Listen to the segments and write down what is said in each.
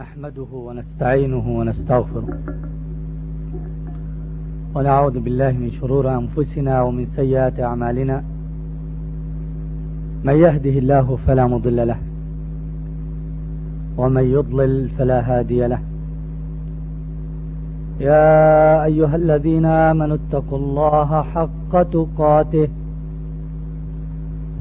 نحمده ونستعينه ونستغفره. ونعوذ بالله من شرور أنفسنا ومن سيئات أعمالنا. من يهده الله فلا مضل له. ومن يضلل فلا هادي له. يا أيها الذين آمنوا اتقوا الله حق تقاته.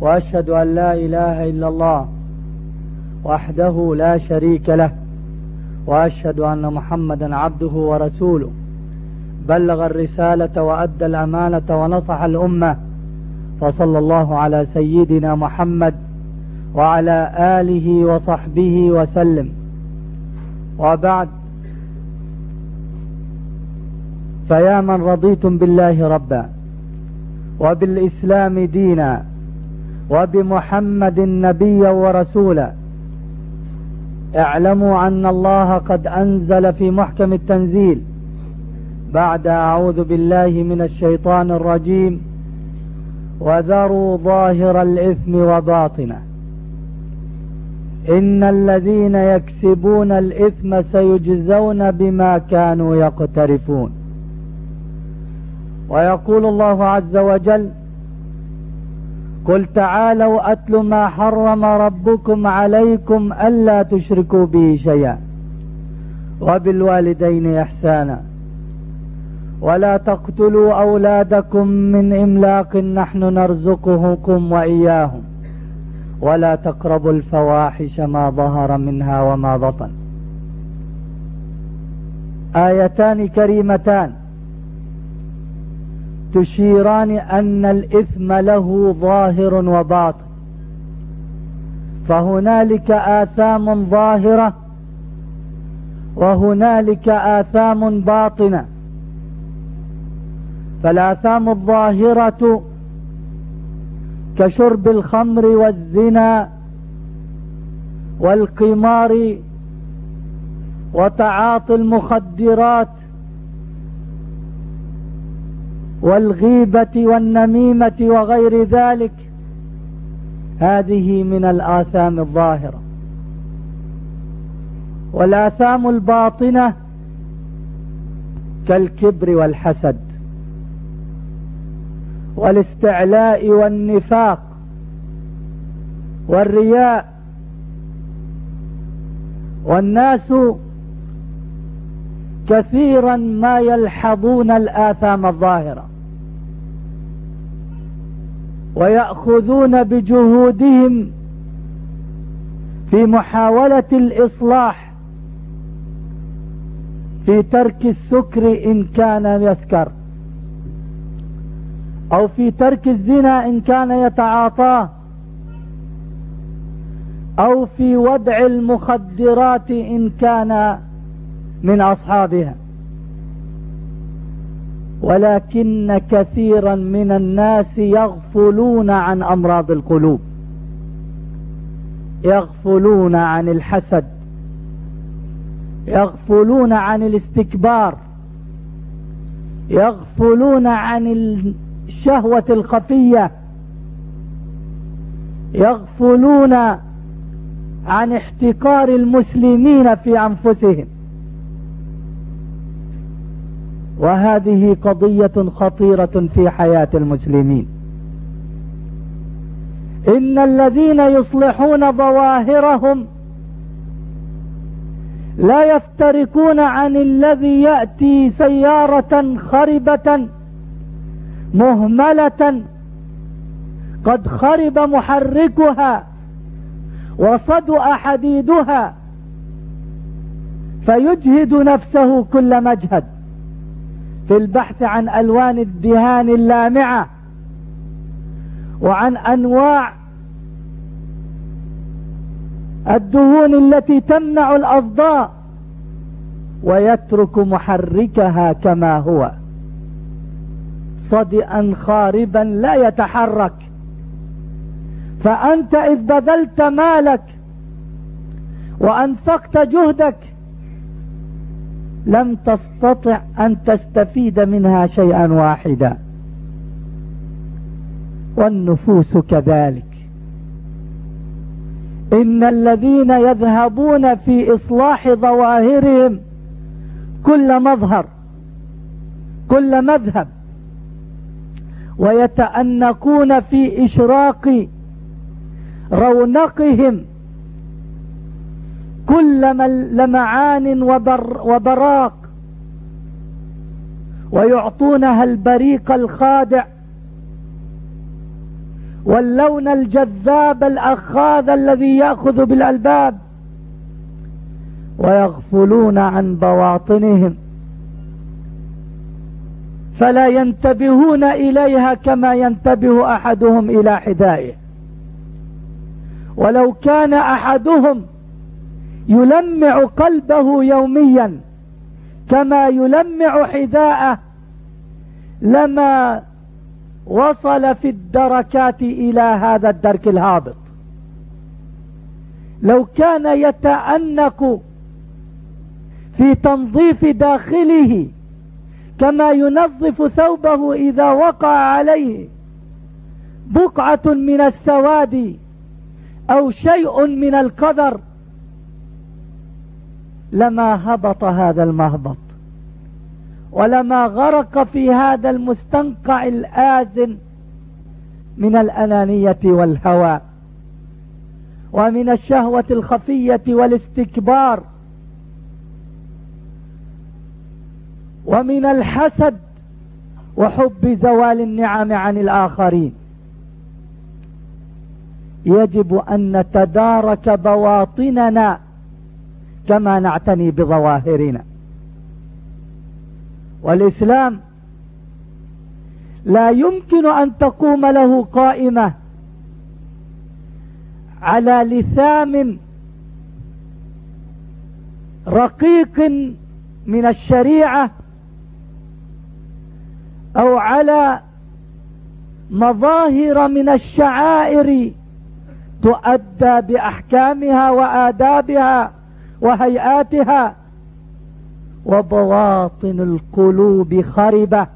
وأشهد أن لا إله إلا الله وحده لا شريك له وأشهد أن محمدا عبده ورسوله. بلغ الرسالة وأدى الأمانة ونصح الأمة. فصلى الله على سيدنا محمد وعلى آله وصحبه وسلم. وبعد. فيا من رضيتم بالله ربا وبالإسلام دينا وبمحمد نبيا ورسولا اعلموا أن الله قد أنزل في محكم التنزيل. بعد أعوذ بالله من الشيطان الرجيم. وذروا ظاهر الإثم وباطنه. إن الذين يكسبون الإثم سيجزون بما كانوا يقترفون. ويقول الله عز وجل قل تعالوا أتل ما حرم ربكم عليكم ألا تشركوا به شيئا. وبالوالدين إحسانا. ولا تقتلوا أولادكم من إملاق نحن نرزقهم وإياهم. ولا تقربوا الفواحش ما ظهر منها وما بطن. آيتان كريمتان. تشيران أن الإثم له ظاهر وباطن. فهنالك آثام ظاهرة وهنالك آثام باطنة. فالآثام الظاهرة كشرب الخمر والزنا والقمار وتعاطي المخدرات والغيبة والنميمة وغير ذلك هذه من الآثام الظاهرة. والآثام الباطنة كالكبر والحسد والاستعلاء والنفاق والرياء. والناس كثيرا ما يلحظون الآثام الظاهرة. ويأخذون بجهودهم في محاولة الإصلاح في ترك السكر إن كان يسكر أو في ترك الزنا إن كان يتعاطاه أو في ودع المخدرات إن كان من أصحابها. ولكن كثيرا من الناس يغفلون عن أمراض القلوب. يغفلون عن الحسد. يغفلون عن الاستكبار. يغفلون عن الشهوة الخفية. يغفلون عن احتقار المسلمين في أنفسهم. وهذه قضية خطيرة في حياة المسلمين. إن الذين يصلحون ظواهرهم لا يفترقون عن الذي يأتي سيارة خربة مهملة قد خرب محركها وصدأ حديدها فيجهد نفسه كل مجهد. في البحث عن ألوان الدهان اللامعة وعن أنواع الدهون التي تمنع الأصداء ويترك محركها كما هو. صدئا خاربا لا يتحرك. فأنت إذ بذلت مالك وأنفقت جهدك لم تستطع أن تستفيد منها شيئا واحدا. والنفوس كذلك. إن الذين يذهبون في إصلاح ظواهرهم كل مظهر كل مذهب ويتأنقون في إشراق رونقهم كل لمعان وبر وبراق ويعطونها البريق الخادع واللون الجذاب الأخاذ الذي يأخذ بالألباب ويغفلون عن بواطنهم فلا ينتبهون إليها كما ينتبه أحدهم إلى حذائه. ولو كان أحدهم يلمع قلبه يوميا كما يلمع حذاءه لما وصل في الدركات إلى هذا الدرك الهابط. لو كان يتأنك في تنظيف داخله كما ينظف ثوبه إذا وقع عليه بقعة من السواد أو شيء من القدر لما هبط هذا المهبط ولما غرق في هذا المستنقع الآذن من الأنانية والهوى ومن الشهوة الخفية والاستكبار ومن الحسد وحب زوال النعم عن الآخرين. يجب أن نتدارك بواطننا كما نعتني بظواهرنا. والإسلام لا يمكن أن تقوم له قائمة على لثام رقيق من الشريعة أو على مظاهر من الشعائر تؤدى بأحكامها وآدابها. وهيئاتها. وبواطن القلوب خربة.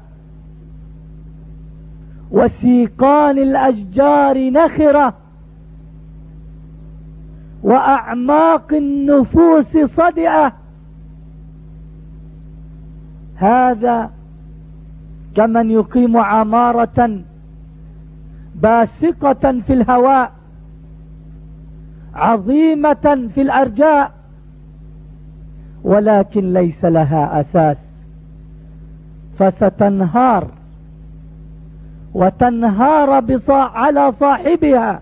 وسيقان الأشجار نخرة. وأعماق النفوس صدئة. هذا كمن يقيم عمارة باسقة في الهواء عظيمة في الأرجاء. ولكن ليس لها أساس. فستنهار وتنهار على صاحبها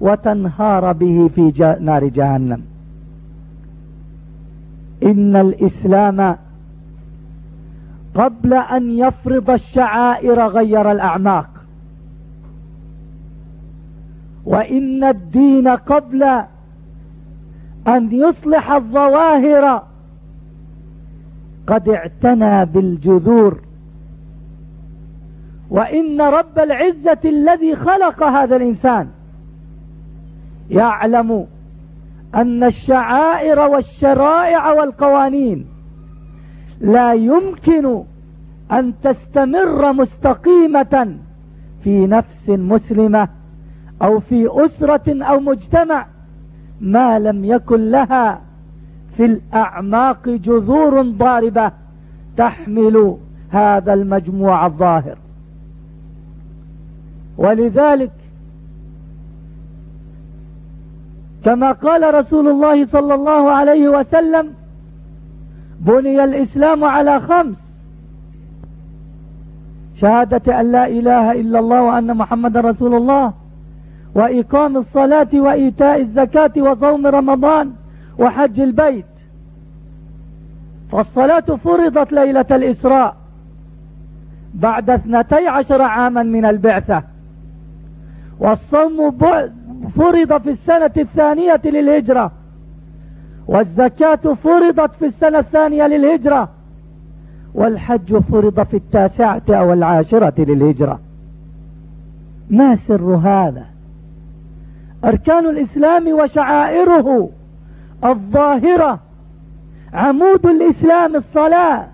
وتنهار به في نار جهنم. إن الإسلام قبل أن يفرض الشعائر غير الأعماق. وإن الدين قبل أن يصلح الظواهر. قد اعتنى بالجذور. وإن رب العزة الذي خلق هذا الإنسان يعلم أن الشعائر والشرائع والقوانين لا يمكن أن تستمر مستقيمة في نفس مسلمة أو في أسرة أو مجتمع. ما لم يكن لها في الأعماق جذور ضاربة تحمل هذا المجموع الظاهر. ولذلك كما قال رسول الله صلى الله عليه وسلم بني الإسلام على خمس شهادة أن لا إله إلا الله وأن محمد رسول الله وإقام الصلاة وإيتاء الزكاة وصوم رمضان وحج البيت. فالصلاة فرضت ليلة الإسراء بعد اثنتي عشر عاما من البعثة. والصوم فرض في السنة الثانية للهجرة. والزكاة فرضت في السنة الثانية للهجرة. والحج فرض في التاسعة أو العاشرة للهجرة. ما سر هذا؟ أركان الإسلام وشعائره الظاهرة. عمود الإسلام الصلاة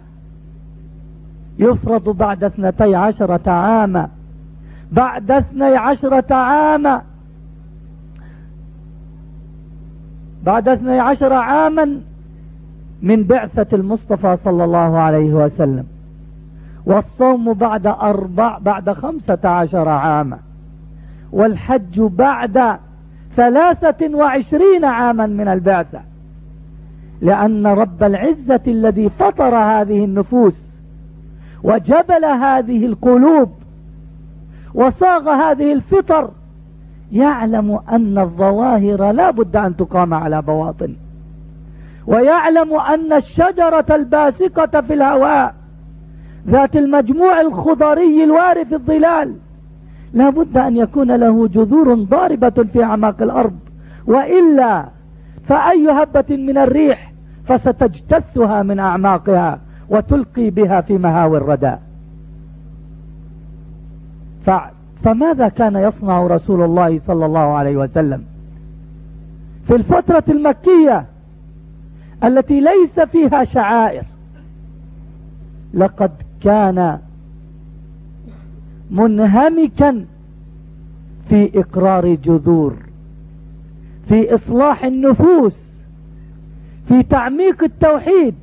يفرض بعد اثنتي عشرة عاما. بعد اثني عشرة عاما. بعد اثني عشر عاما من بعثة المصطفى صلى الله عليه وسلم. والصوم بعد أربع بعد خمسة عشر عاما. والحج بعد ثلاثة وعشرين عاما من البعثة. لأن رب العزة الذي فطر هذه النفوس وجبل هذه القلوب وصاغ هذه الفطر يعلم أن الظواهر لا بد أن تقام على بواطن. ويعلم أن الشجرة الباسقة في الهواء ذات المجموع الخضري الوارث الظلال لا بد أن يكون له جذور ضاربة في أعماق الأرض. وإلا فأي هبة من الريح فستجتثها من أعماقها وتلقي بها في مهاوي الردى فماذا كان يصنع رسول الله صلى الله عليه وسلم؟ في الفترة المكية التي ليس فيها شعائر لقد كان منهمكا في إقرار جذور في إصلاح النفوس في تعميق التوحيد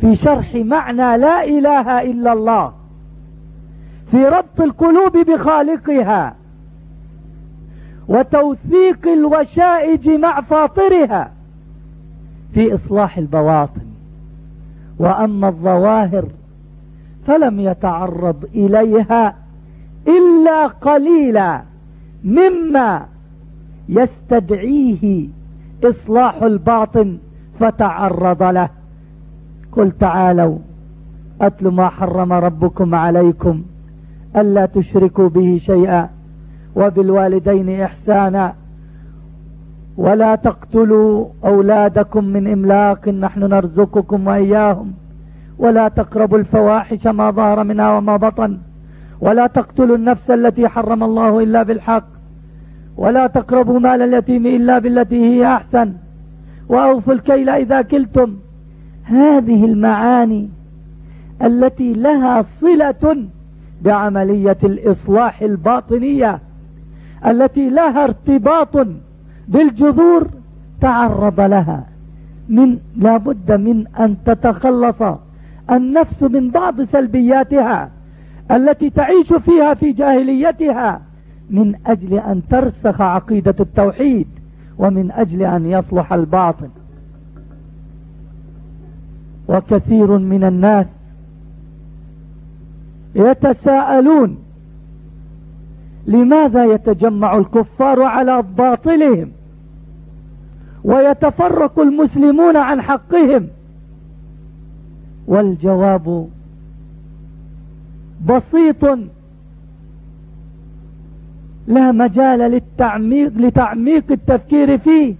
في شرح معنى لا إله إلا الله في ربط القلوب بخالقها وتوثيق الوشائج مع فاطرها في إصلاح البواطن. وأما الظواهر فلم يتعرض إليها إلا قليلا مما يستدعيه إصلاح الباطن فتعرض له. قل تعالوا أتل ما حرم ربكم عليكم ألا تشركوا به شيئا وبالوالدين إحسانا ولا تقتلوا أولادكم من إملاق نحن نرزقكم وإياهم. ولا تقربوا الفواحش ما ظهر منها وما بطن. ولا تقتلوا النفس التي حرم الله إلا بالحق. ولا تقربوا مال اليتيم إلا بالتي هي أحسن. وأوفوا الكيل إذا كلتم. هذه المعاني التي لها صلة بعملية الإصلاح الباطنية التي لها ارتباط بالجذور تعرض لها. من لابد من أن تتخلص. النفس من بعض سلبياتها التي تعيش فيها في جاهليتها من أجل أن ترسخ عقيدة التوحيد ومن أجل أن يصلح الباطن. وكثير من الناس يتساءلون لماذا يتجمع الكفار على باطلهم ويتفرق المسلمون عن حقهم. والجواب بسيط. لا مجال للتعميق لتعميق التفكير فيه.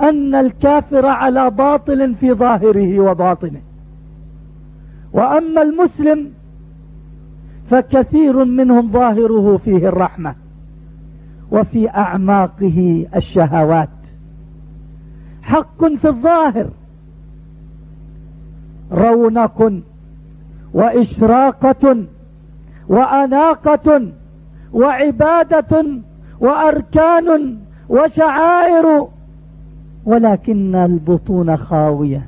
أن الكافر على باطل في ظاهره وباطنه. وأما المسلم فكثير منهم ظاهره فيه الرحمة. وفي أعماقه الشهوات. حق في الظاهر. رونق وإشراقة وأناقة وعبادة وأركان وشعائر ولكن البطون خاوية.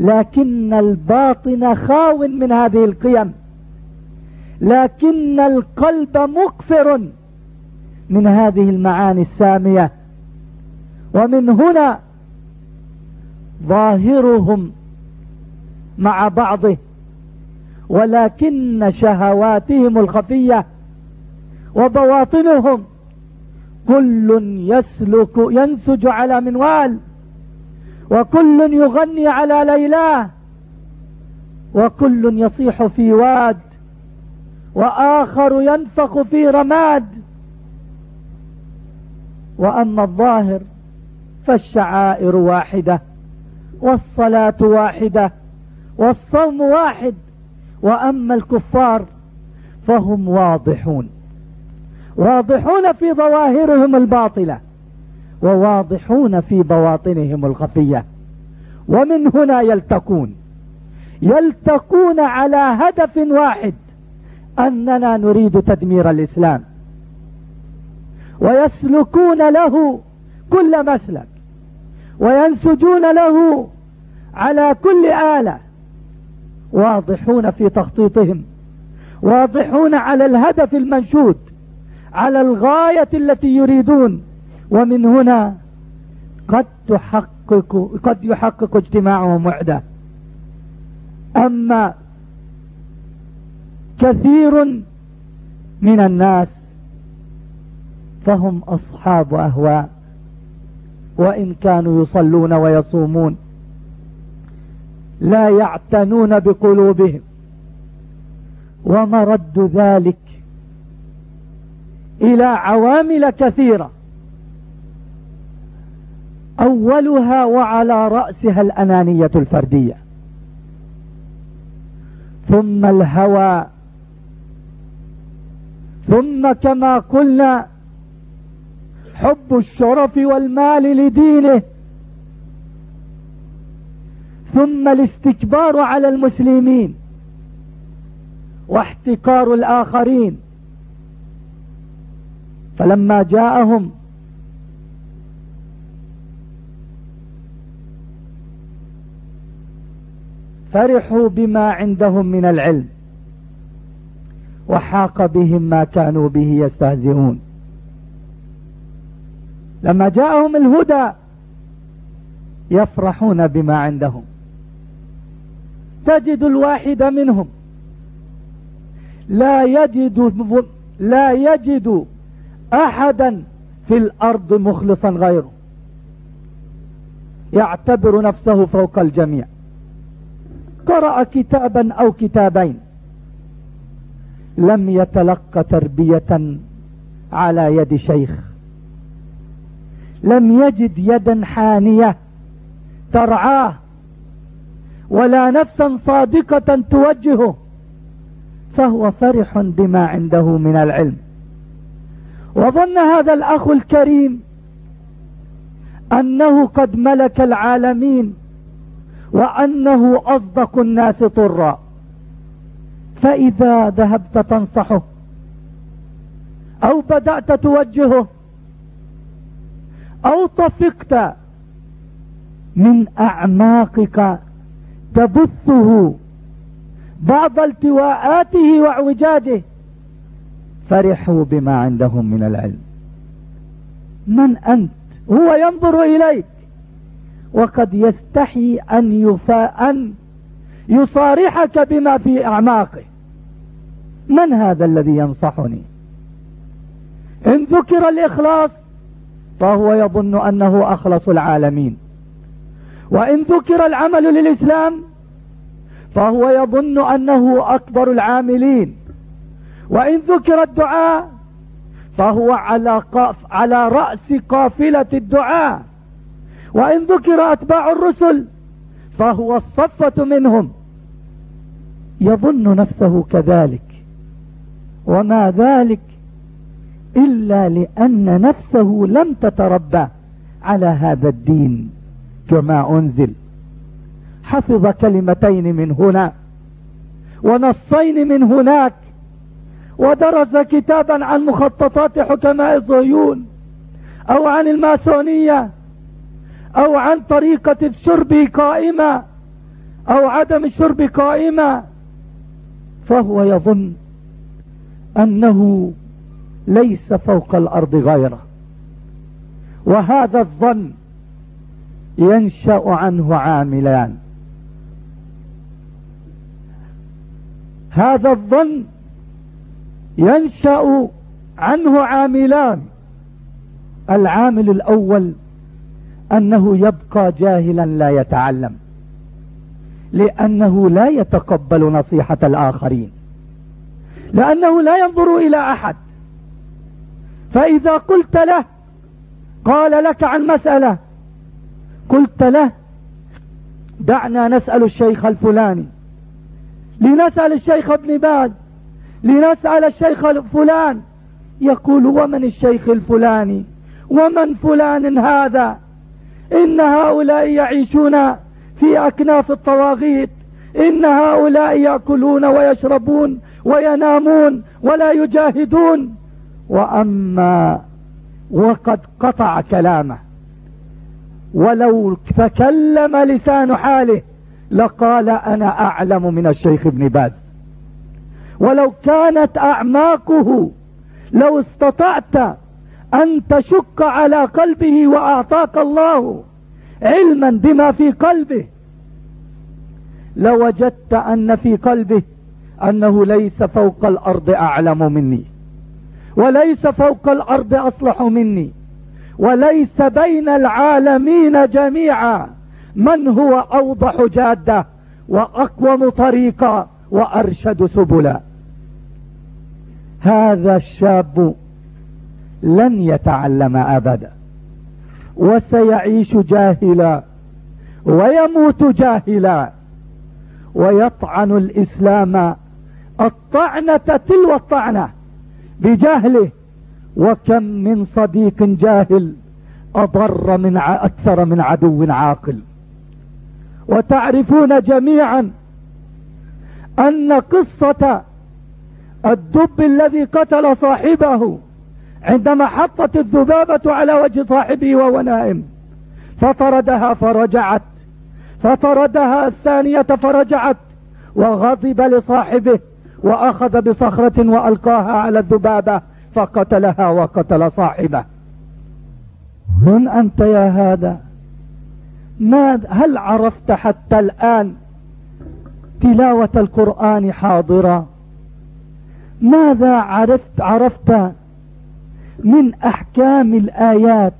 لكن الباطن خاو من هذه القيم. لكن القلب مقفر من هذه المعاني السامية. ومن هنا ظاهرهم مع بعضه ولكن شهواتهم الخفية وبواطنهم. كل يسلك ينسج على منوال وكل يغني على ليلاه وكل يصيح في واد وآخر ينفخ في رماد. وأما الظاهر فالشعائر واحدة والصلاة واحدة. والصوم واحد. وأما الكفار فهم واضحون. واضحون في ظواهرهم الباطلة وواضحون في بواطنهم الخفية. ومن هنا يلتقون. يلتقون على هدف واحد أننا نريد تدمير الإسلام. ويسلكون له كل مسلك. وينسجون له على كل آلة. واضحون في تخطيطهم واضحون على الهدف المنشود على الغاية التي يريدون. ومن هنا قد تحقق قد يحقق اجتماعهم وحده أما كثير من الناس فهم أصحاب أهواء وإن كانوا يصلون ويصومون. لا يعتنون بقلوبهم. ومرد ذلك إلى عوامل كثيرة. أولها وعلى رأسها الأنانية الفردية. ثم الهوى. ثم كما قلنا حب الشرف والمال لدينه. ثم الاستكبار على المسلمين واحتكار الآخرين. فلما جاءهم فرحوا بما عندهم من العلم وحاق بهم ما كانوا به يستهزئون. لما جاءهم الهدى يفرحون بما عندهم. تجد الواحد منهم. لا يجد لا يجد أحدا في الأرض مخلصا غيره. يعتبر نفسه فوق الجميع. قرأ كتابا أو كتابين. لم يتلق تربية على يد شيخ. لم يجد يدا حانية ترعاه. ولا نفسا صادقة توجهه فهو فرح بما عنده من العلم. وظن هذا الأخ الكريم أنه قد ملك العالمين وأنه أصدق الناس طرا. فإذا ذهبت تنصحه أو بدأت توجهه أو طفقت من أعماقك تبثه بعض التواءاته واعوجاجه. فرحوا بما عندهم من العلم. من أنت؟ هو ينظر إليك. وقد يستحي أن, يفا أن يصارحك بما في أعماقه. من هذا الذي ينصحني؟ إن ذكر الإخلاص فهو يظن أنه أخلص العالمين. وإن ذكر العمل للإسلام فهو يظن أنه أكبر العاملين. وإن ذكر الدعاء فهو على, قاف على رأس قافلة الدعاء. وإن ذكر أتباع الرسل فهو الصفة منهم. يظن نفسه كذلك. وما ذلك إلا لأن نفسه لم تتربى على هذا الدين. كما أنزل. حفظ كلمتين من هنا ونصين من هناك. ودرس كتابا عن مخططات حكماء الصهيون أو عن الماسونية أو عن طريقة الشرب قائمة أو عدم الشرب قائمة. فهو يظن أنه ليس فوق الأرض غيره. وهذا الظن ينشأ عنه عاملان. هذا الظن ينشأ عنه عاملان. العامل الأول أنه يبقى جاهلا لا يتعلم لأنه لا يتقبل نصيحة الآخرين لأنه لا ينظر إلى أحد. فإذا قلت له قال لك عن مسألة قلت له دعنا نسأل الشيخ الفلاني. لنسأل الشيخ ابن باز. لنسأل الشيخ الفلان. يقول ومن الشيخ الفلاني؟ ومن فلان هذا؟ إن هؤلاء يعيشون في أكناف الطواغيت. إن هؤلاء يأكلون ويشربون وينامون ولا يجاهدون. وأما وقد قطع كلامه. ولو تكلم لسان حاله لقال أنا أعلم من الشيخ ابن باز. ولو كانت أعماقه لو استطعت أن تشق على قلبه وأعطاك الله علما بما في قلبه لوجدت أن في قلبه أنه ليس فوق الأرض أعلم مني وليس فوق الأرض أصلح مني. وليس بين العالمين جميعا من هو أوضح جادة وأقوم طريقا وأرشد سبلا. هذا الشاب لن يتعلم أبدا وسيعيش جاهلا ويموت جاهلا ويطعن الإسلام الطعنة تلو الطعنة بجهله وكم من صديق جاهل أضر من أكثر من عدو عاقل. وتعرفون جميعا أن قصة الدب الذي قتل صاحبه عندما حطت الذبابة على وجه صاحبه وهو نائم فطردها فرجعت فطردها الثانية فرجعت وغضب لصاحبه وأخذ بصخرة وألقاها على الذبابة. فقتلها وقتل صاحبه. من أنت يا هذا؟ ما هل عرفت حتى الآن تلاوة القرآن حاضرة؟ ماذا عرفت عرفت من أحكام الآيات؟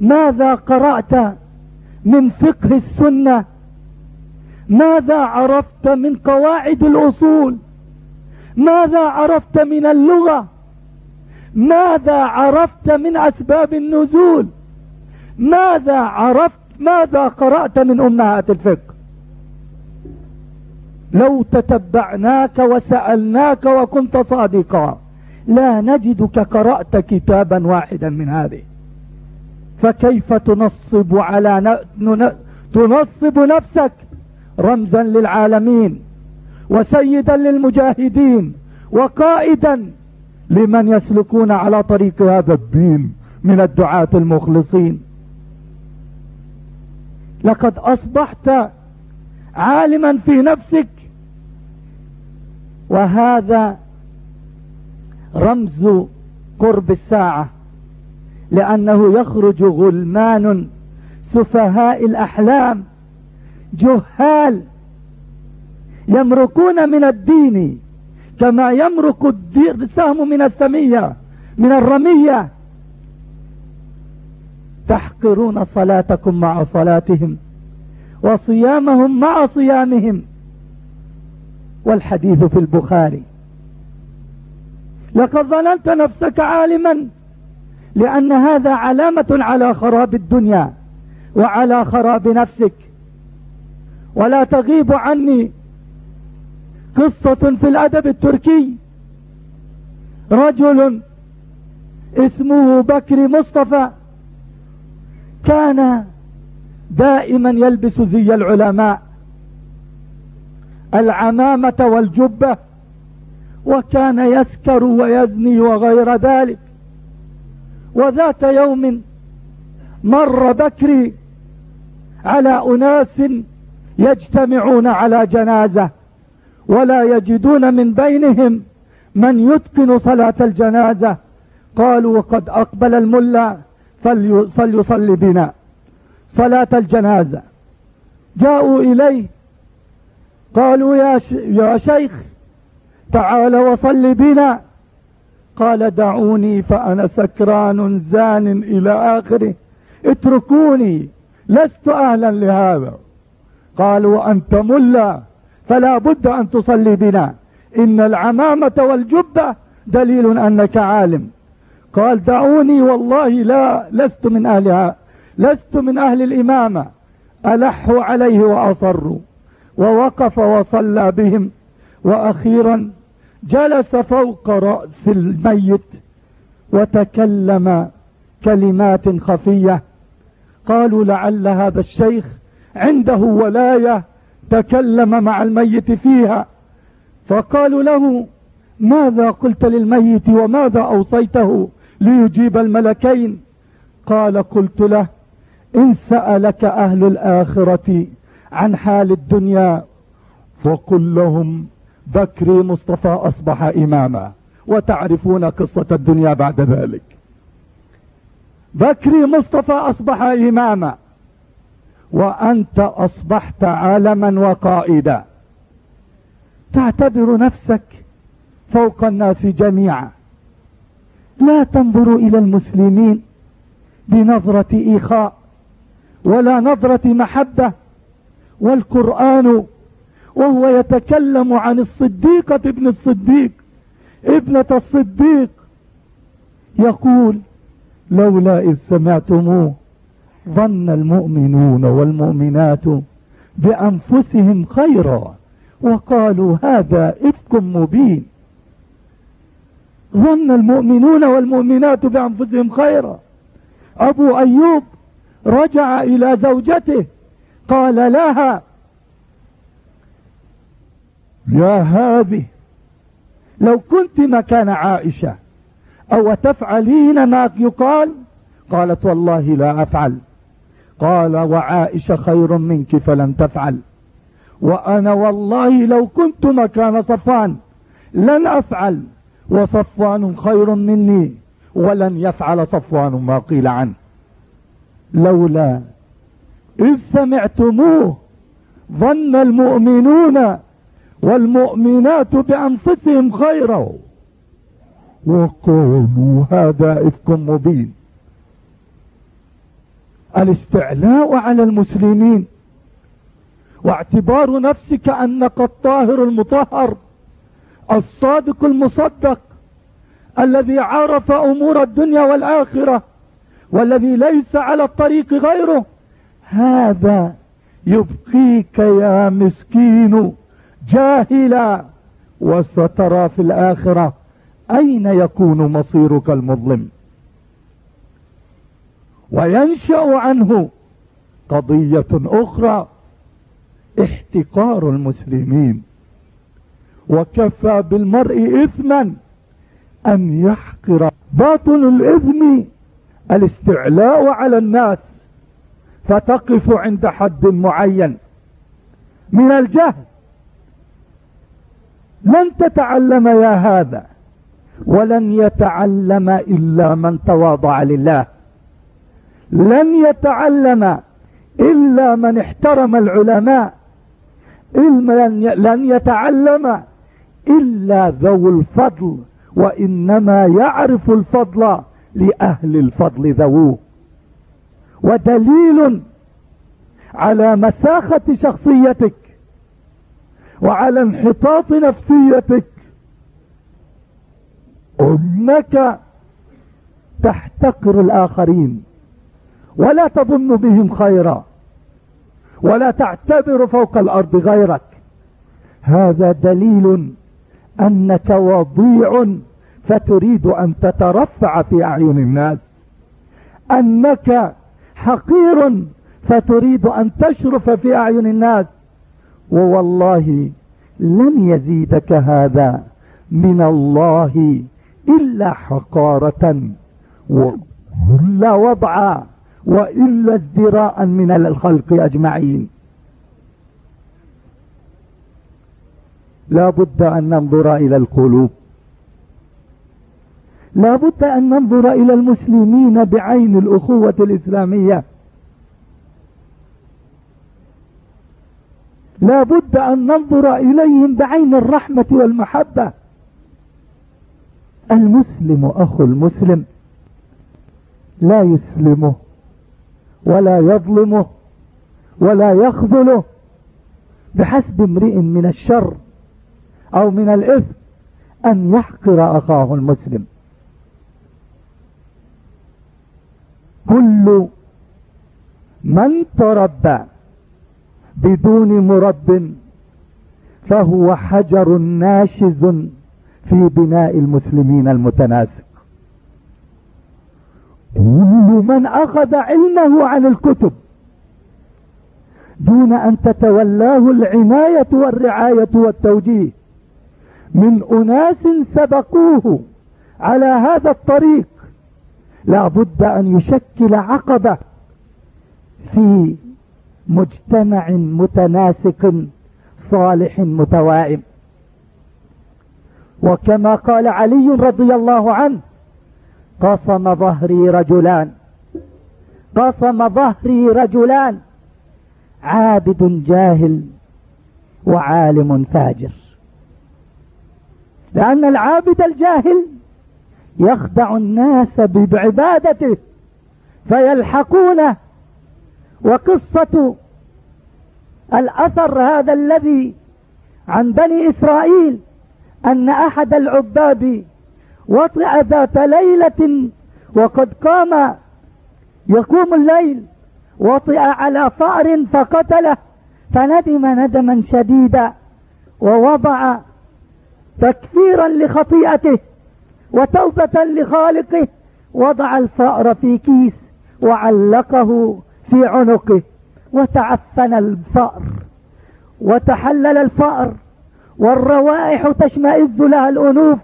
ماذا قرأت من فقه السنة؟ ماذا عرفت من قواعد الأصول؟ ماذا عرفت من اللغة؟ ماذا عرفت من أسباب النزول؟ ماذا عرفت؟ ماذا قرأت من أمهات الفقه؟ لو تتبعناك وسألناك وكنت صادقا لا نجدك قرأت كتابا واحدا من هذه. فكيف تنصب على. تنصب نفسك؟ رمزا للعالمين وسيدا للمجاهدين وقائدا لمن يسلكون على طريق هذا الدين من الدعاة المخلصين. لقد أصبحت عالما في نفسك وهذا رمز قرب الساعة لأنه يخرج غلمان سفهاء الأحلام جهال يمرقون من الدين. كما يمرق السهم من السمية من الرمية. تحقرون صلاتكم مع صلاتهم وصيامهم مع صيامهم. والحديث في البخاري. لقد ظننت نفسك عالما لأن هذا علامة على خراب الدنيا وعلى خراب نفسك. ولا تغيب عني قصة في الأدب التركي. رجل اسمه بكر مصطفى كان دائما يلبس زي العلماء. العمامة والجبة وكان يسكر ويزني وغير ذلك. وذات يوم مر بكري على أناس يجتمعون على جنازة. ولا يجدون من بينهم من يتقن صلاة الجنازة. قالوا وقد أقبل الملا فليصلي بنا. صلاة الجنازة. جاءوا إليه. قالوا يا, يا شيخ تعال وصل بنا. قال دعوني فأنا سكران زان إلى آخره. اتركوني لست أهلا لهذا. قالوا أنت ملا. فلا بد أن تصلي بنا. إن العمامة والجبة دليل أنك عالم. قال دعوني والله لا لست من أهلها لست من أهل الإمامة. ألحوا عليه وأصروا ووقف وصلى بهم. وأخيرا جلس فوق رأس الميت وتكلم كلمات خفية. قالوا لعل هذا الشيخ عنده ولاية تكلم مع الميت فيها. فقالوا له ماذا قلت للميت وماذا أوصيته ليجيب الملكين؟ قال قلت له إن سألك أهل الآخرة عن حال الدنيا فقل لهم بكري مصطفى أصبح إماما وتعرفون قصة الدنيا بعد ذلك. بكري مصطفى أصبح إماما. وأنت أصبحت عالما وقائدا. تعتبر نفسك فوق الناس جميعا. لا تنظر إلى المسلمين بنظرة إيخاء ولا نظرة محبة. والقرآن وهو يتكلم عن الصديقة ابن الصديق ابنة الصديق. يقول لولا إذ سمعتموه ظن المؤمنون والمؤمنات بأنفسهم خيرا وقالوا هذا إفك مبين. ظن المؤمنون والمؤمنات بأنفسهم خيرا. أبو أيوب رجع إلى زوجته قال لها يا هذه لو كنت مكان عائشة أو تفعلين ما يقال؟ قالت والله لا أفعل. قال وعائشة خير منك فلم تفعل. وأنا والله لو كنت مكان صفوان لن أفعل وصفوان خير مني ولن يفعل صفوان ما قيل عنه. لولا إذ سمعتموه ظن المؤمنون والمؤمنات بأنفسهم خيرا. وقالوا هذا إفك مبين. الاستعلاء على المسلمين. واعتبار نفسك أنك الطاهر المطهر الصادق المصدق الذي عرف أمور الدنيا والآخرة والذي ليس على الطريق غيره. هذا يبقيك يا مسكين جاهلا وسترى في الآخرة. أين يكون مصيرك المظلم؟ وينشأ عنه قضية أخرى احتقار المسلمين. وكفى بالمرء إثما أن يحقر باطل الإثم الاستعلاء على الناس فتقف عند حد معين. من الجهل لن تتعلم يا هذا ولن يتعلم إلا من تواضع لله. لن يتعلم إلا من احترم العلماء. لن يتعلم إلا ذو الفضل وإنما يعرف الفضل لأهل الفضل ذووه. ودليل على مساخة شخصيتك وعلى انحطاط نفسيتك. انك تحتقر الآخرين. ولا تظن بهم خيرا. ولا تعتبر فوق الأرض غيرك. هذا دليل أنك وضيع فتريد أن تترفع في أعين الناس. أنك حقير فتريد أن تشرف في أعين الناس. ووالله لن يزيدك هذا من الله إلا حقارة. ولا وضعا وإلا ازدراء من الخلق أجمعين. لا بد أن ننظر إلى القلوب. لا بد أن ننظر إلى المسلمين بعين الأخوة الإسلامية. لا بد أن ننظر إليهم بعين الرحمة والمحبة. المسلم أخو المسلم لا يسلمه. ولا يظلمه ولا يخذله بحسب امرئ من الشر أو من الإثم أن يحقر أخاه المسلم. كل من تربى بدون مرب فهو حجر ناشز في بناء المسلمين المتناسق كل من أخذ علمه عن الكتب دون أن تتولاه العناية والرعاية والتوجيه من أناس سبقوه على هذا الطريق لا بد أن يشكل عقبة في مجتمع متناسق صالح متوائم. وكما قال علي رضي الله عنه قصم ظهري رجلان. قصم ظهري رجلان. عابد جاهل وعالم فاجر. لأن العابد الجاهل يخدع الناس بعبادته فيلحقونه وقصة الأثر هذا الذي عن بني إسرائيل أن أحد العباد وطئ ذات ليلة وقد قام. يقوم الليل. وطئ على فأر فقتله. فندم ندما شديدا. ووضع تكفيرا لخطيئته. وتوبة لخالقه. وضع الفأر في كيس. وعلقه في عنقه. وتعفن الفأر. وتحلل الفأر. والروائح تشمئز لها الأنوف.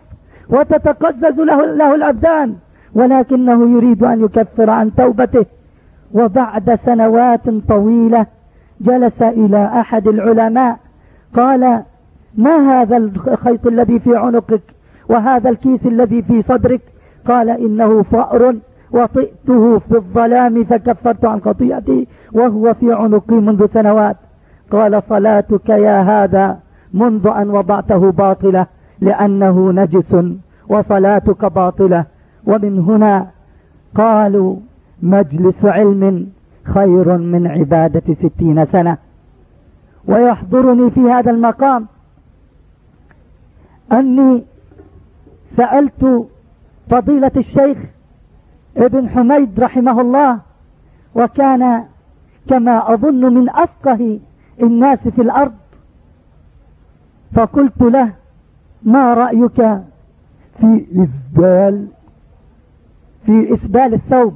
وتتقزز له, له الأبدان ولكنه يريد أن يكفر عن توبته. وبعد سنوات طويلة جلس إلى أحد العلماء قال ما هذا الخيط الذي في عنقك؟ وهذا الكيس الذي في صدرك؟ قال إنه فأر وطئته في الظلام فكفرت عن خطيئتي وهو في عنقي منذ سنوات. قال صلاتك يا هذا منذ أن وضعته باطلة. لأنه نجس وصلاتك باطلة. ومن هنا قالوا مجلس علم خير من عبادة ستين سنة. ويحضرني في هذا المقام. أني سألت فضيلة الشيخ ابن حميد رحمه الله وكان كما أظن من أفقه الناس في الأرض فقلت له ما رأيك في إسبال في إسبال الثوب؟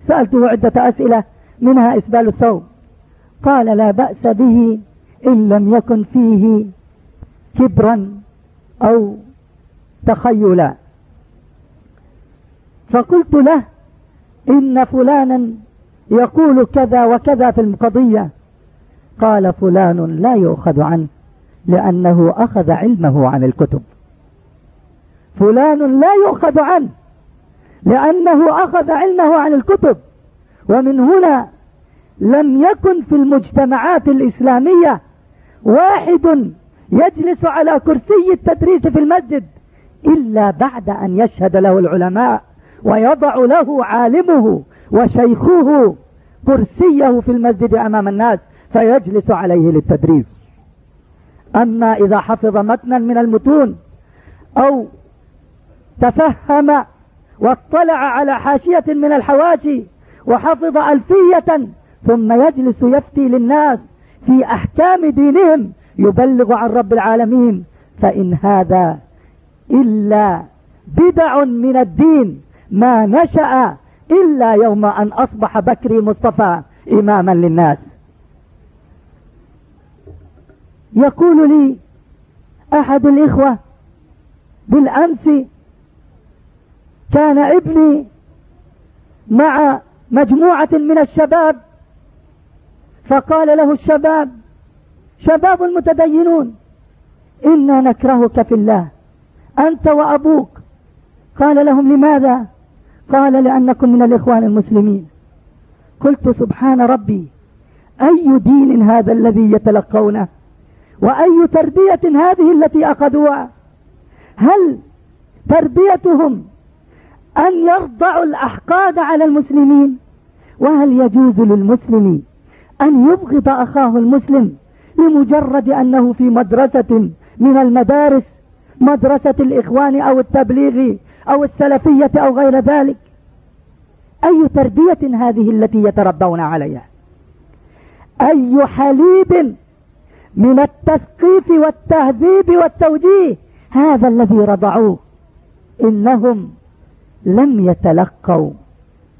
سألته عدة أسئلة منها إسبال الثوب. قال لا بأس به إن لم يكن فيه كبرا أو تخيلا. فقلت له إن فلانا يقول كذا وكذا في القضية. قال فلان لا يؤخذ عنه. لأنه أخذ علمه عن الكتب. فلان لا يؤخذ عنه لأنه أخذ علمه عن الكتب. ومن هنا لم يكن في المجتمعات الإسلامية واحد يجلس على كرسي التدريس في المسجد إلا بعد أن يشهد له العلماء ويضع له عالمه وشيخه كرسيه في المسجد أمام الناس فيجلس عليه للتدريس. أما إذا حفظ متنا من المتون أو تفهم واطلع على حاشية من الحواشي وحفظ ألفية ثم يجلس يفتي للناس في أحكام دينهم يبلغ عن رب العالمين فإن هذا إلا بدع من الدين ما نشأ إلا يوم أن أصبح بكري مصطفى إماما للناس. يقول لي أحد الإخوة بالأمس كان ابني مع مجموعة من الشباب فقال له الشباب شباب متدينون إنا نكرهك في الله أنت وأبوك. قال لهم لماذا؟ قال لأنكم من الإخوان المسلمين. قلت سبحان ربي أي دين هذا الذي يتلقونه؟ وأي تربية هذه التي أخذوها؟ هل تربيتهم أن يرضعوا الأحقاد على المسلمين؟ وهل يجوز للمسلم أن يبغض أخاه المسلم لمجرد أنه في مدرسة من المدارس مدرسة الإخوان أو التبليغ أو السلفية أو غير ذلك؟ أي تربية هذه التي يتربون عليها؟ أي حليب من التثقيف والتهذيب والتوجيه. هذا الذي رضعوه إنهم لم يتلقوا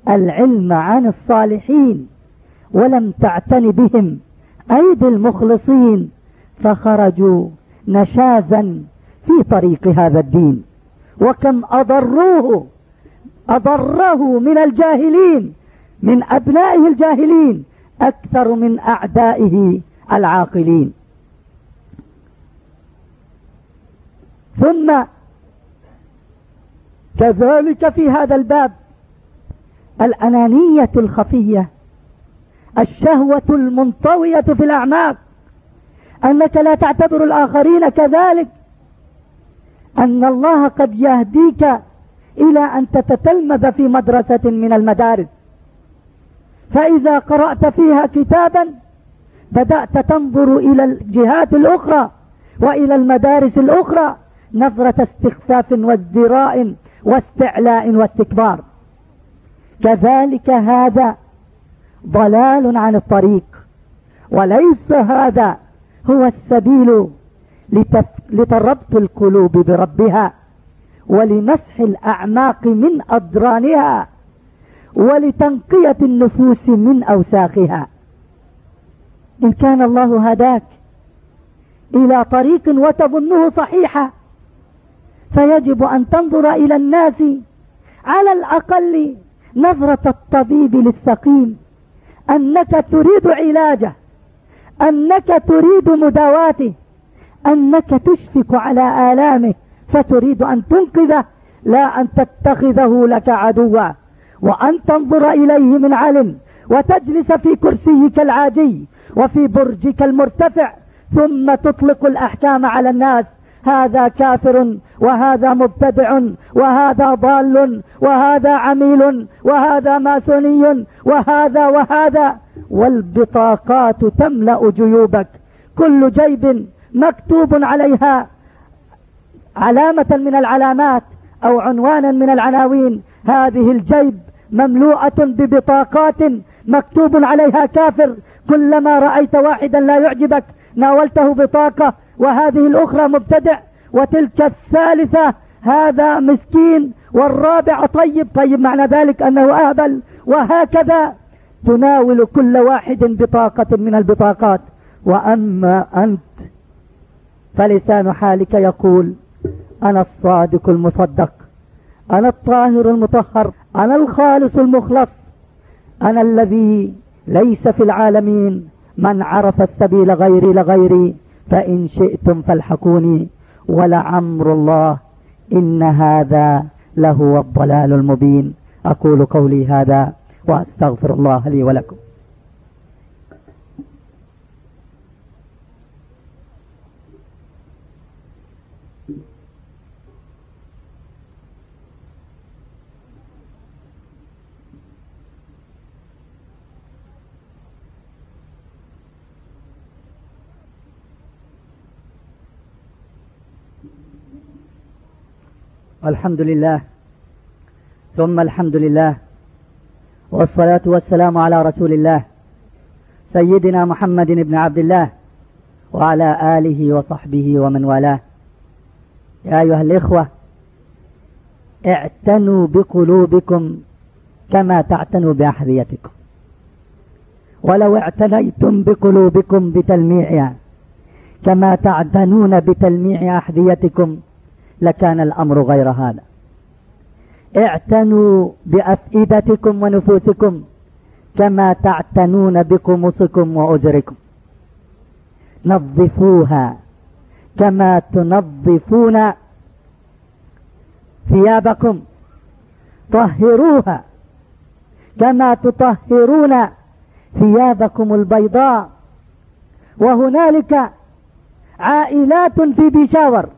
العلم عن الصالحين ولم تعتن بهم أيدي المخلصين. فخرجوا نشازا في طريق هذا الدين. وكم أضروه أضره من الجاهلين من أبنائه الجاهلين أكثر من أعدائه العاقلين. ثم كذلك في هذا الباب الأنانية الخفية الشهوة المنطوية في الأعماق أنك لا تعتبر الآخرين كذلك أن الله قد يهديك إلى أن تتتلمذ في مدرسة من المدارس. فإذا قرأت فيها كتابا بدأت تنظر إلى الجهات الأخرى وإلى المدارس الأخرى نظرة استخفاف وازدراء واستعلاء واستكبار. كذلك هذا ضلال عن الطريق وليس هذا هو السبيل لتربط القلوب بربها ولمسح الأعماق من أضرانها ولتنقية النفوس من أوساخها. إن كان الله هداك إلى طريق وتظنه صحيحة فيجب أن تنظر إلى الناس على الأقل نظرة الطبيب للسقيم. أنك تريد علاجه أنك تريد مداواته أنك تشفق على آلامه فتريد أن تنقذه. لا أن تتخذه لك عدوا وأن تنظر إليه من علم وتجلس في كرسيك العاجي وفي برجك المرتفع ثم تطلق الأحكام على الناس. هذا كافر وهذا مبتدع وهذا ضال وهذا عميل وهذا ماسوني وهذا وهذا والبطاقات تملأ جيوبك. كل جيب مكتوب عليها علامة من العلامات أو عنوانا من العناوين. هذه الجيب مملوءة ببطاقات مكتوب عليها كافر. كلما رأيت واحدا لا يعجبك ناولته بطاقة وهذه الأخرى مبتدع وتلك الثالثة هذا مسكين والرابع طيب طيب معنى ذلك أنه أهبل وهكذا تناول كل واحد بطاقة من البطاقات. وأما أنت فلسان حالك يقول أنا الصادق المصدق أنا الطاهر المطهر أنا الخالص المخلص أنا الذي ليس في العالمين من عرف السبيل غيري لغيري. فإن شئتم فالحقوني ولعمر الله. إن هذا لهو الضلال المبين. أقول قولي هذا وأستغفر الله لي ولكم. الحمد لله. ثم الحمد لله. والصلاة والسلام على رسول الله. سيدنا محمد بن عبد الله وعلى آله وصحبه ومن والاه. يا أيها الإخوة اعتنوا بقلوبكم كما تعتنوا بأحذيتكم. ولو اعتنيتم بقلوبكم بتلميعها كما تعتنون بتلميع أحذيتكم لكان الأمر غير هذا. اعتنوا بأفئدتكم ونفوسكم كما تعتنون بقمصكم وأجركم. نظفوها كما تنظفون ثيابكم. طهروها كما تطهرون ثيابكم البيضاء. وهنالك عائلات في بيشاور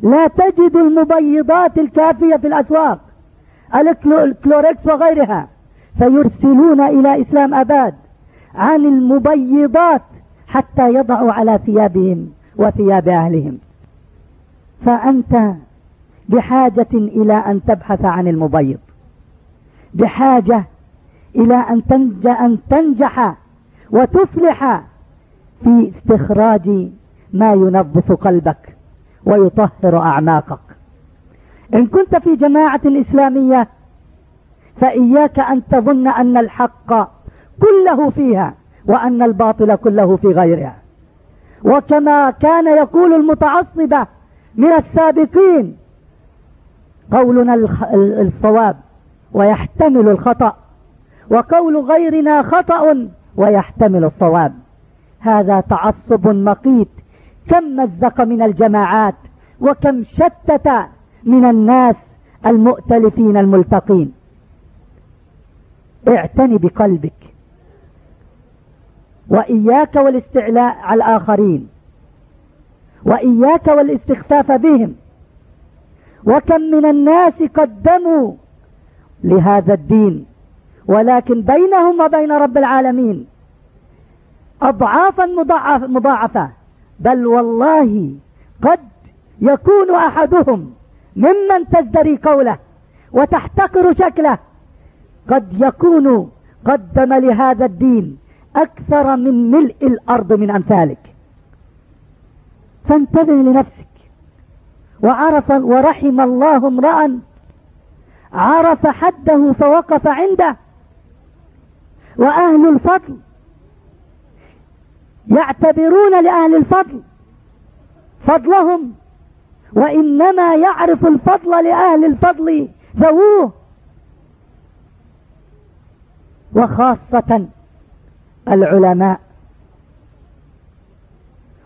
لا تجد المبيضات الكافية في الأسواق. الكلوريكس وغيرها فيرسلون إلى إسلام أباد عن المبيضات حتى يضعوا على ثيابهم وثياب أهلهم. فأنت بحاجة إلى أن تبحث عن المبيض. بحاجة إلى أن تنجح, أن تنجح وتفلح في استخراج ما ينظف قلبك. ويطهر أعماقك. إن كنت في جماعة إسلامية فإياك أن تظن أن الحق كله فيها وأن الباطل كله في غيرها. وكما كان يقول المتعصبة من السابقين قولنا الصواب ويحتمل الخطأ وقول غيرنا خطأ ويحتمل الصواب. هذا تعصب مقيت كم مزق من الجماعات وكم شتت من الناس المؤتلفين الملتقين. اعتني بقلبك وإياك والاستعلاء على الآخرين وإياك والاستخفاف بهم وكم من الناس قدموا لهذا الدين ولكن بينهم وبين رب العالمين أضعافا مضاعفة. بل والله قد يكون أحدهم ممن تزدري قوله وتحتقر شكله قد يكون قدم لهذا الدين أكثر من ملء الأرض من أمثالك. فانتبه لنفسك. وعرف ورحم الله امرأ عرف حده فوقف عنده. وأهل الفضل يعتبرون لأهل الفضل فضلهم وإنما يعرف الفضل لأهل الفضل ذووه. وخاصة العلماء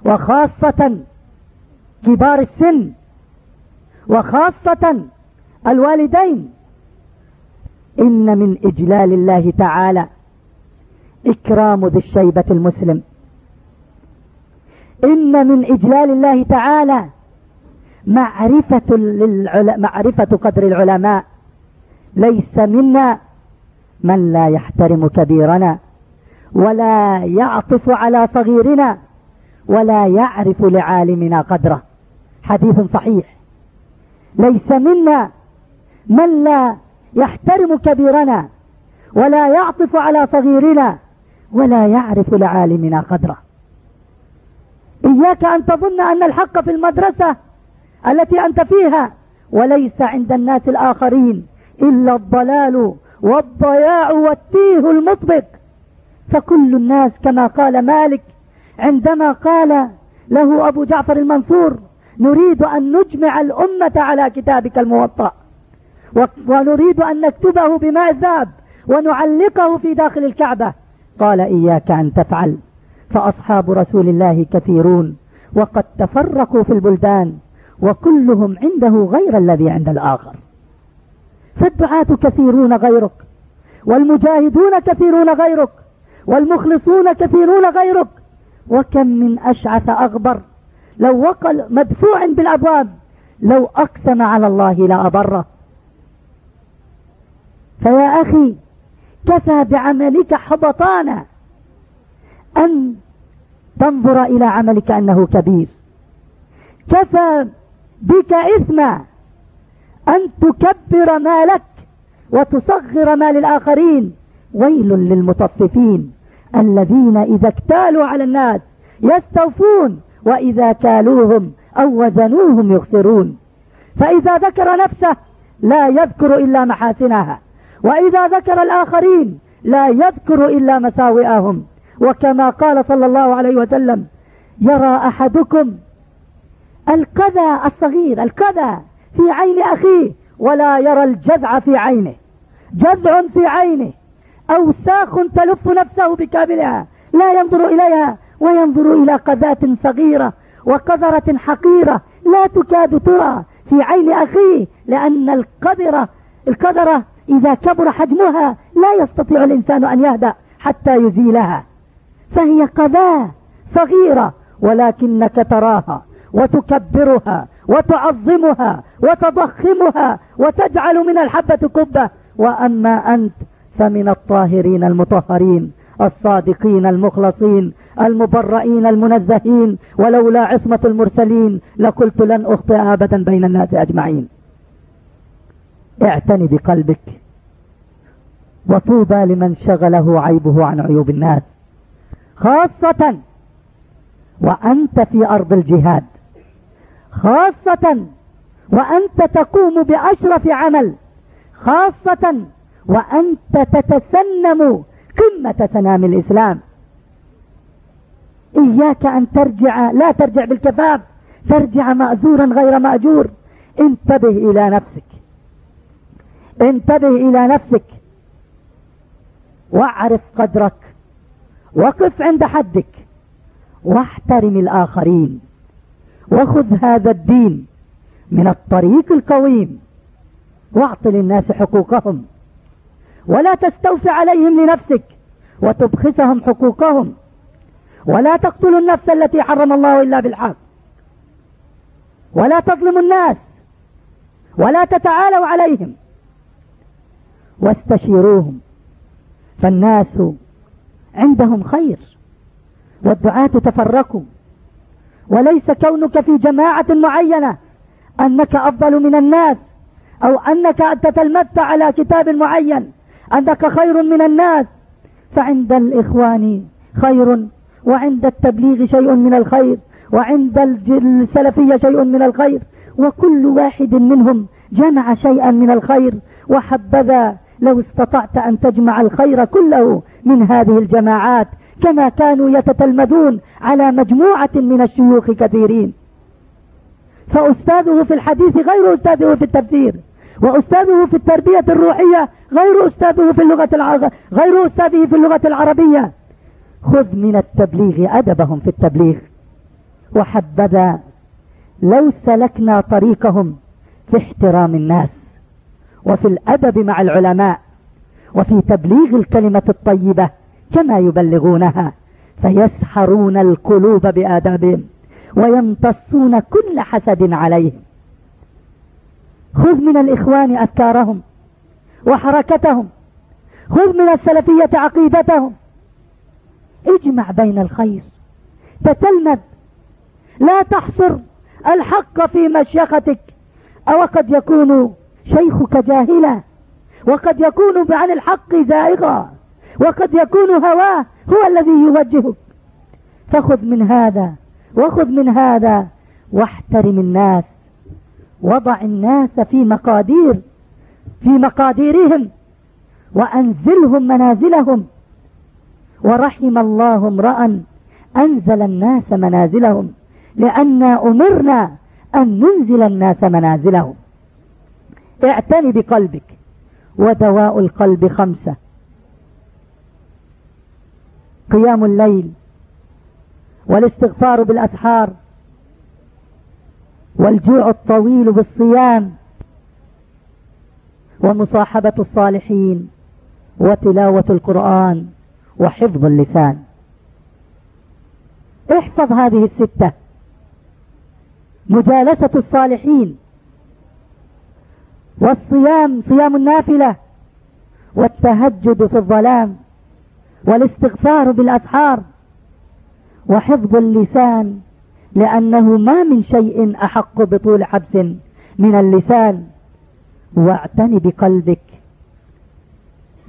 وخاصة كبار السن وخاصة الوالدين. إن من إجلال الله تعالى إكرام ذي الشيبة المسلم. إن من إجلال الله تعالى معرفة, للعل... معرفة قدر العلماء. ليس منا من لا يحترم كبيرنا ولا يعطف على صغيرنا ولا يعرف لعالمنا قدره. حديث صحيح. ليس منا من لا يحترم كبيرنا ولا يعطف على صغيرنا ولا يعرف لعالمنا قدره. إياك أن تظن أن الحق في المدرسة التي أنت فيها وليس عند الناس الآخرين إلا الضلال والضياع والتيه المطبق. فكل الناس كما قال مالك عندما قال له أبو جعفر المنصور نريد أن نجمع الأمة على كتابك الموطأ ونريد أن نكتبه بماء ونعلقه في داخل الكعبة. قال إياك أن تفعل. فأصحاب رسول الله كثيرون وقد تفرقوا في البلدان وكلهم عنده غير الذي عند الآخر. فالدعاة كثيرون غيرك والمجاهدون كثيرون غيرك والمخلصون كثيرون غيرك. وكم من أشعث أغبر لو وقل مدفوع بالأبواب لو أقسم على الله لأبره فيا أخي كفى بعملك حبطانا. أن تنظر إلى عملك أنه كبير. كفى بك إثما أن تكبر مالك وتصغر مال الآخرين. ويل للمطففين الذين إذا اكتالوا على الناس يستوفون وإذا كالوهم أو وزنوهم يخسرون. فإذا ذكر نفسه لا يذكر إلا محاسنها وإذا ذكر الآخرين لا يذكر إلا مساوئهم. وكما قال صلى الله عليه وسلم يرى أحدكم الكذا الصغير الكذا في عين أخيه ولا يرى الجذع في عينه جذع في عينه أوساخ تلف نفسه بكاملها لا ينظر إليها وينظر إلى قذاة صغيرة وقذرة حقيرة لا تكاد ترى في عين أخيه لأن القدرة القدرة إذا كبر حجمها لا يستطيع الإنسان أن يهدأ حتى يزيلها. فهي قذاة صغيرة ولكنك تراها وتكبرها وتعظمها وتضخمها وتجعل من الحبة كبة. وأما أنت فمن الطاهرين المطهرين الصادقين المخلصين المبرئين المنزهين ولولا عصمة المرسلين لقلت لن أخطئ أبدا بين الناس أجمعين. اعتني بقلبك وطوبى لمن شغله عيبه عن عيوب الناس. خاصة وأنت في أرض الجهاد. خاصة وأنت تقوم بأشرف عمل. خاصة وأنت تتسنم قمة سنام الإسلام. إياك أن ترجع لا ترجع بالكفاف. ترجع مأزورا غير مأجور. انتبه إلى نفسك. انتبه إلى نفسك. واعرف قدرك. وقف عند حدك. واحترم الآخرين. وخذ هذا الدين من الطريق القويم. واعط للناس حقوقهم. ولا تستوفي عليهم لنفسك وتبخسهم حقوقهم. ولا تقتلوا النفس التي حرم الله إلا بالحق. ولا تظلموا الناس ولا تتعالوا عليهم. واستشيروهم. فالناس عندهم خير. والدعاة تفرقوا. وليس كونك في جماعة معينة أنك أفضل من الناس أو أنك تتلمذت على كتاب معين أنك خير من الناس فعند الإخوان خير وعند التبليغ شيء من الخير وعند السلفية شيء من الخير وكل واحد منهم جمع شيئا من الخير وحبذا لو استطعت أن تجمع الخير كله من هذه الجماعات كما كانوا يتتلمذون على مجموعة من الشيوخ كثيرين. فأستاذه في الحديث غير أستاذه في التفسير وأستاذه في التربية الروحية غير أستاذه في اللغة الع... غير أستاذه في اللغة العربية. خذ من التبليغ أدبهم في التبليغ. وحبذا لو سلكنا طريقهم في احترام الناس وفي الأدب مع العلماء. وفي تبليغ الكلمة الطيبة كما يبلغونها فيسحرون القلوب بآدابهم ويمتصون كل حسد عليهم خذ من الإخوان أفكارهم وحركتهم خذ من السلفية عقيدتهم. اجمع بين الخير تتلمذ لا تحصر الحق في مشيختك أو قد يكون شيخك جاهلا. وقد يكون عن الحق زائغا وقد يكون هواه هو الذي يوجهك. فخذ من هذا وخذ من هذا واحترم الناس وضع الناس في مقادير في مقاديرهم وأنزلهم منازلهم. ورحم الله امرأ أنزل الناس منازلهم لأننا أمرنا أن ننزل الناس منازلهم. اعتني بقلبك. ودواء القلب خمسة. قيام الليل والاستغفار بالأسحار والجوع الطويل بالصيام ومصاحبة الصالحين وتلاوة القرآن وحفظ اللسان. احفظ هذه الستة. مجالسة الصالحين والصيام صيام النافلة والتهجد في الظلام والاستغفار بالأسحار وحفظ اللسان لأنه ما من شيء أحق بطول حبس من اللسان. واعتني بقلبك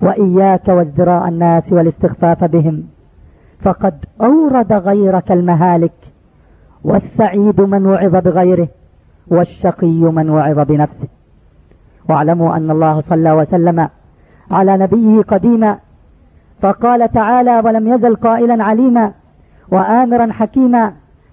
وإياك وازدراء الناس والاستخفاف بهم. فقد أورد غيرك المهالك والسعيد من وعظ بغيره والشقي من وعظ بنفسه. واعلموا أن الله صلى وسلم على نبيه قديما فقال تعالى ولم يزل قائلا عليما وآمرا حكيما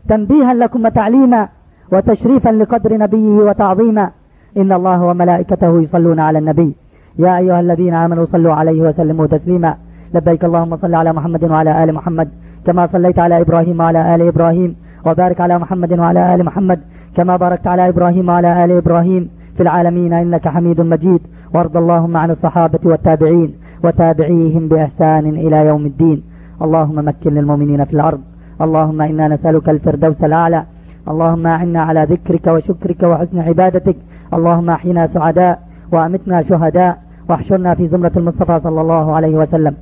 تنبيها لكم وتعليما وتشريفا لقدر نبيه وتعظيما. إن الله وملائكته يصلون على النبي. يا أيها الذين آمنوا صلوا عليه وسلموا تسليما. لبيك اللهم صل على محمد وعلى آل محمد كما صليت على إبراهيم وعلى آل إبراهيم وبارك على محمد وعلى آل محمد كما باركت على إبراهيم وعلى آل إبراهيم. في العالمين إنك حميد مجيد. وارض اللهم عن الصحابة والتابعين وتابعيهم بإحسان إلى يوم الدين. اللهم مكن للمؤمنين في الأرض. اللهم إنا نسألك الفردوس الأعلى. اللهم أعنا على ذكرك وشكرك وحسن عبادتك. اللهم أحينا سعداء وأمتنا شهداء. واحشرنا في زمرة المصطفى صلى الله عليه وسلم.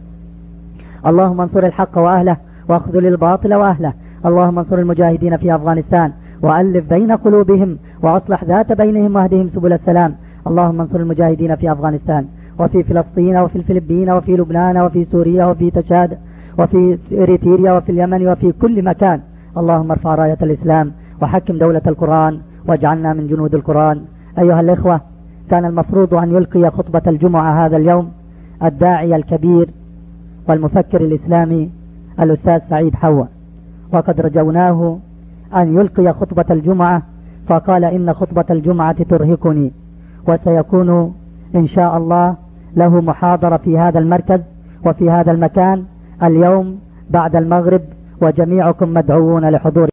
اللهم انصر الحق وأهله واخذل الباطل وأهله. اللهم انصر المجاهدين في أفغانستان. وألف بين قلوبهم وأصلح ذات بينهم واهدهم سبل السلام. اللهم انصر المجاهدين في أفغانستان وفي فلسطين وفي الفلبين وفي لبنان وفي سوريا وفي تشاد وفي إريتريا وفي اليمن وفي كل مكان. اللهم ارفع راية الإسلام وحكم دولة القرآن واجعلنا من جنود القرآن. أيها الإخوة كان المفروض أن يلقي خطبة الجمعة هذا اليوم الداعي الكبير والمفكر الإسلامي الأستاذ سعيد حواء وقد رجوناه أن يلقي خطبة الجمعة فقال إن خطبة الجمعة ترهقني وسيكون إن شاء الله له محاضرة في هذا المركز وفي هذا المكان اليوم بعد المغرب وجميعكم مدعوون لحضور